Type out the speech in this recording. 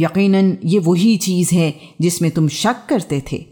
यकीनन ये वही चीज़ है जिसमें तुम शक करते थे।